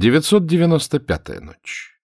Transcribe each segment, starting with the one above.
995-я ночь.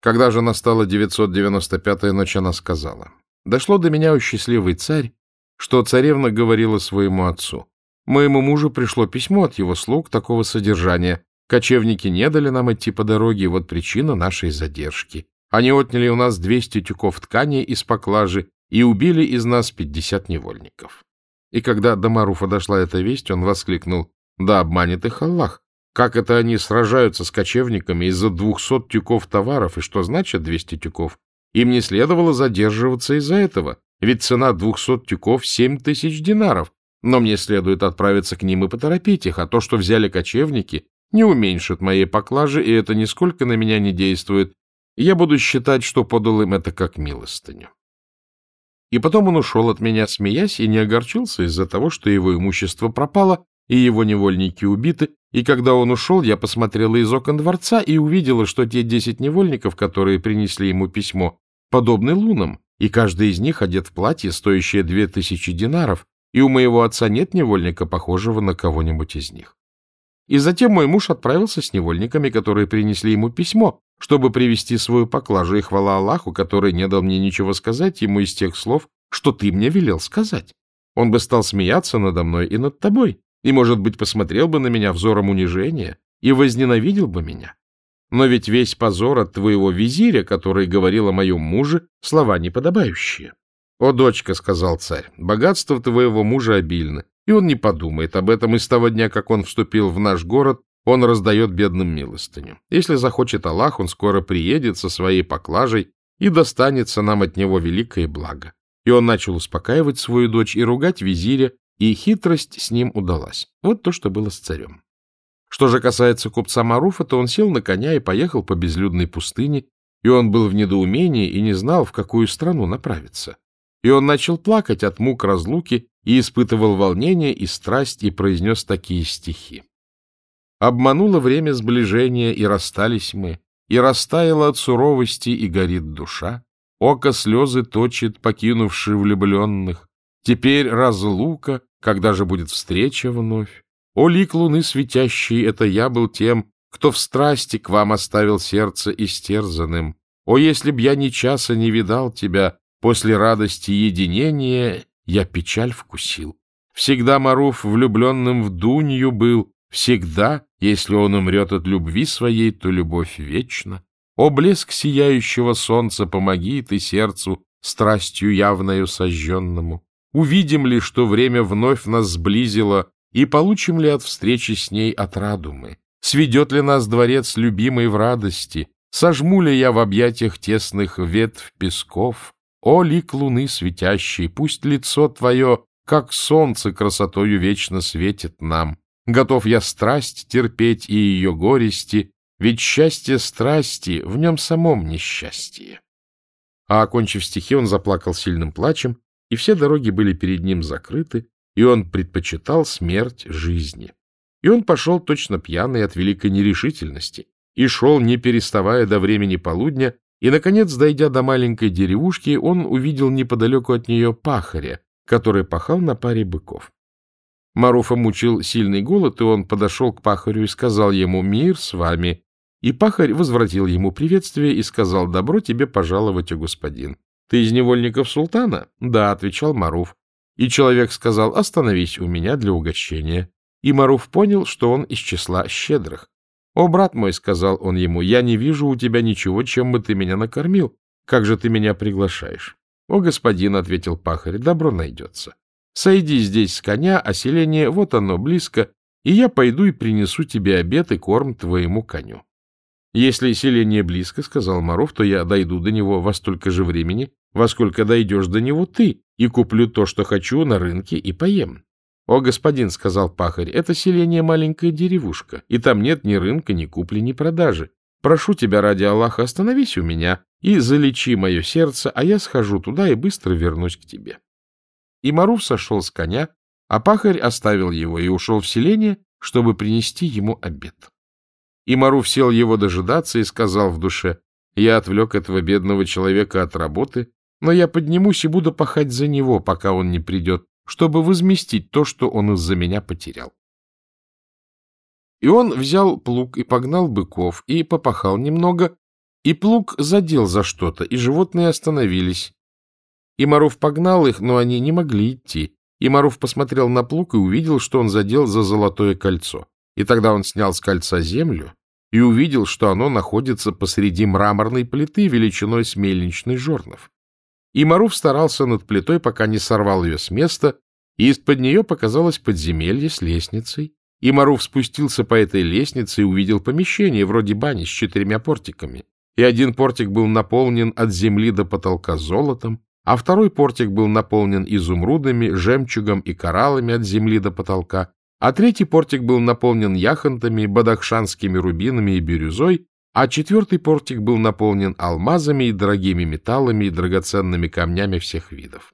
Когда же настала 995-я ночь, она сказала, «Дошло до меня, о счастливый царь, что царевна говорила своему отцу, «Моему мужу пришло письмо от его слуг такого содержания. Кочевники не дали нам идти по дороге, и вот причина нашей задержки. Они отняли у нас 200 тюков ткани из поклажи и убили из нас 50 невольников». И когда до Маруфа дошла эта весть, он воскликнул, «Да обманет их Аллах! Как это они сражаются с кочевниками из-за двухсот тюков товаров, и что значит двести тюков? Им не следовало задерживаться из-за этого, ведь цена двухсот тюков — семь тысяч динаров. Но мне следует отправиться к ним и поторопить их, а то, что взяли кочевники, не уменьшит моей поклажи, и это нисколько на меня не действует. Я буду считать, что подал им это как милостыню. И потом он ушел от меня, смеясь, и не огорчился из-за того, что его имущество пропало, и его невольники убиты, и когда он ушел, я посмотрела из окон дворца и увидела, что те десять невольников, которые принесли ему письмо, подобны лунам, и каждый из них одет в платье, стоящее две тысячи динаров, и у моего отца нет невольника, похожего на кого-нибудь из них. И затем мой муж отправился с невольниками, которые принесли ему письмо, чтобы привести свою поклажу, и хвала Аллаху, который не дал мне ничего сказать ему из тех слов, что ты мне велел сказать. Он бы стал смеяться надо мной и над тобой, и, может быть, посмотрел бы на меня взором унижения и возненавидел бы меня. Но ведь весь позор от твоего визиря, который говорил о моем муже, слова неподобающие. — О, дочка, — сказал царь, — богатство твоего мужа обильно, и он не подумает об этом, и с того дня, как он вступил в наш город, он раздает бедным милостыню. Если захочет Аллах, он скоро приедет со своей поклажей и достанется нам от него великое благо. И он начал успокаивать свою дочь и ругать визиря и хитрость с ним удалась. Вот то, что было с царем. Что же касается купца Маруфа, то он сел на коня и поехал по безлюдной пустыне, и он был в недоумении и не знал, в какую страну направиться. И он начал плакать от мук разлуки и испытывал волнение и страсть, и произнес такие стихи. «Обмануло время сближения, и расстались мы, и растаяла от суровости, и горит душа. Око слезы точит, покинувши влюбленных, Теперь разлука, когда же будет встреча вновь? О, лик луны светящий, это я был тем, кто в страсти к вам оставил сердце истерзанным. О, если б я ни часа не видал тебя, после радости единения я печаль вкусил. Всегда Маруф влюбленным в Дунью был, всегда, если он умрет от любви своей, то любовь вечна. О, блеск сияющего солнца, помоги ты сердцу, страстью явною сожженному. Увидим ли, что время вновь нас сблизило, и получим ли от встречи с ней отраду мы? Сведет ли нас дворец любимой в радости? Сожму ли я в объятиях тесных ветвь песков? О, лик луны светящий, пусть лицо твое, как солнце красотою вечно светит нам. Готов я страсть терпеть и ее горести, ведь счастье страсти в нем самом несчастье. А, окончив стихи, он заплакал сильным плачем, и все дороги были перед ним закрыты, и он предпочитал смерть жизни. И он пошел точно пьяный от великой нерешительности, и шел, не переставая до времени полудня, и, наконец, дойдя до маленькой деревушки, он увидел неподалеку от нее пахаря, который пахал на паре быков. Маруфа мучил сильный голод, и он подошел к пахарю и сказал ему «Мир с вами». И пахарь возвратил ему приветствие и сказал «Добро тебе пожаловать, о господин». — Ты из невольников султана? — Да, — отвечал Маруф. И человек сказал, остановись у меня для угощения. И Маруф понял, что он из числа щедрых. — О, брат мой, — сказал он ему, — я не вижу у тебя ничего, чем бы ты меня накормил. Как же ты меня приглашаешь? — О, господин, — ответил пахарь, — добро найдется. Сойди здесь с коня, а селение вот оно, близко, и я пойду и принесу тебе обед и корм твоему коню. Если селение близко, — сказал Маров, — то я дойду до него во столько же времени, во сколько дойдешь до него ты, и куплю то, что хочу на рынке, и поем. — О, господин, — сказал пахарь, — это селение маленькая деревушка, и там нет ни рынка, ни купли, ни продажи. Прошу тебя ради Аллаха, остановись у меня и залечи мое сердце, а я схожу туда и быстро вернусь к тебе. И Маруф сошел с коня, а пахарь оставил его и ушел в селение, чтобы принести ему обед. И Маруф сел его дожидаться и сказал в душе, «Я отвлек этого бедного человека от работы, но я поднимусь и буду пахать за него, пока он не придет, чтобы возместить то, что он из-за меня потерял». И он взял плуг и погнал быков, и попахал немного, и плуг задел за что-то, и животные остановились. И Маров погнал их, но они не могли идти. И Маров посмотрел на плуг и увидел, что он задел за золотое кольцо. И тогда он снял с кольца землю и увидел, что оно находится посреди мраморной плиты величиной с мельничный жорнов. И Маруф старался над плитой, пока не сорвал ее с места, и из-под нее показалось подземелье с лестницей. И Маруф спустился по этой лестнице и увидел помещение, вроде бани, с четырьмя портиками. И один портик был наполнен от земли до потолка золотом, а второй портик был наполнен изумрудами, жемчугом и кораллами от земли до потолка, а третий портик был наполнен яхонтами, бадахшанскими рубинами и бирюзой, а четвертый портик был наполнен алмазами и дорогими металлами и драгоценными камнями всех видов.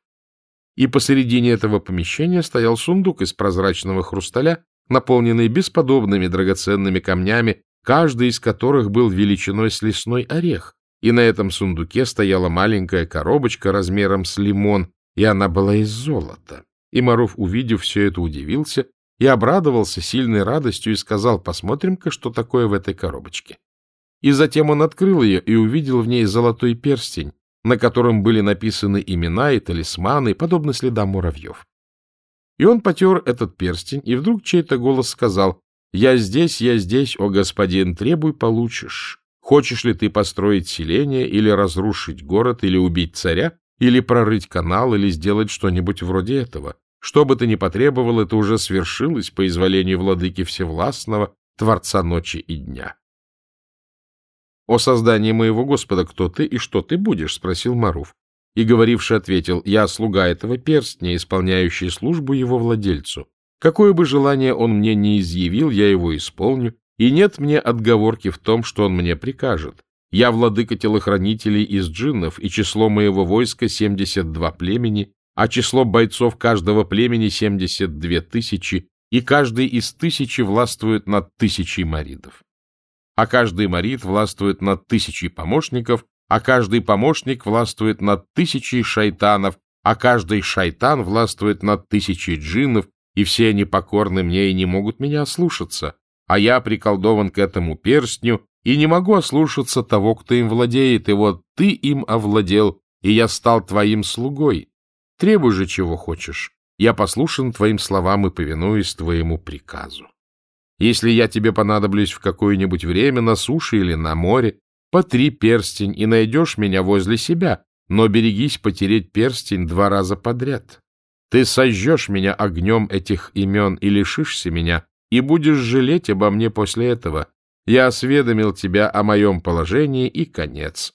И посередине этого помещения стоял сундук из прозрачного хрусталя, наполненный бесподобными драгоценными камнями, каждый из которых был величиной с лесной орех, и на этом сундуке стояла маленькая коробочка размером с лимон, и она была из золота. И Маров, увидев все это, удивился и обрадовался сильной радостью и сказал, посмотрим-ка, что такое в этой коробочке. И затем он открыл ее и увидел в ней золотой перстень, на котором были написаны имена и талисманы, подобно следам муравьев. И он потер этот перстень, и вдруг чей-то голос сказал, «Я здесь, я здесь, о господин, требуй, получишь. Хочешь ли ты построить селение, или разрушить город, или убить царя, или прорыть канал, или сделать что-нибудь вроде этого? Что бы ты ни потребовал, это уже свершилось по изволению владыки Всевластного, Творца ночи и дня. — О создании моего Господа, кто ты и что ты будешь? — спросил Маруф. И говоривший ответил, — Я слуга этого перстня, исполняющий службу его владельцу. Какое бы желание он мне не изъявил, я его исполню, и нет мне отговорки в том, что он мне прикажет. Я владыка телохранителей из джиннов, и число моего войска — семьдесят два племени, а число бойцов каждого племени — семьдесят две тысячи, и каждый из тысячи властвует над тысячей маридов. А каждый марид властвует над тысячей помощников, а каждый помощник властвует над тысячей шайтанов, а каждый шайтан властвует над тысячей джиннов, и все они покорны мне и не могут меня слушаться а я приколдован к этому перстню и не могу ослушаться того, кто им владеет, и вот ты им овладел, и я стал твоим слугой. Требуй же, чего хочешь. Я послушан твоим словам и повинуюсь твоему приказу. Если я тебе понадоблюсь в какое-нибудь время на суше или на море, потри перстень и найдешь меня возле себя, но берегись потереть перстень два раза подряд. Ты сожжешь меня огнем этих имен и лишишься меня, и будешь жалеть обо мне после этого. Я осведомил тебя о моем положении, и конец.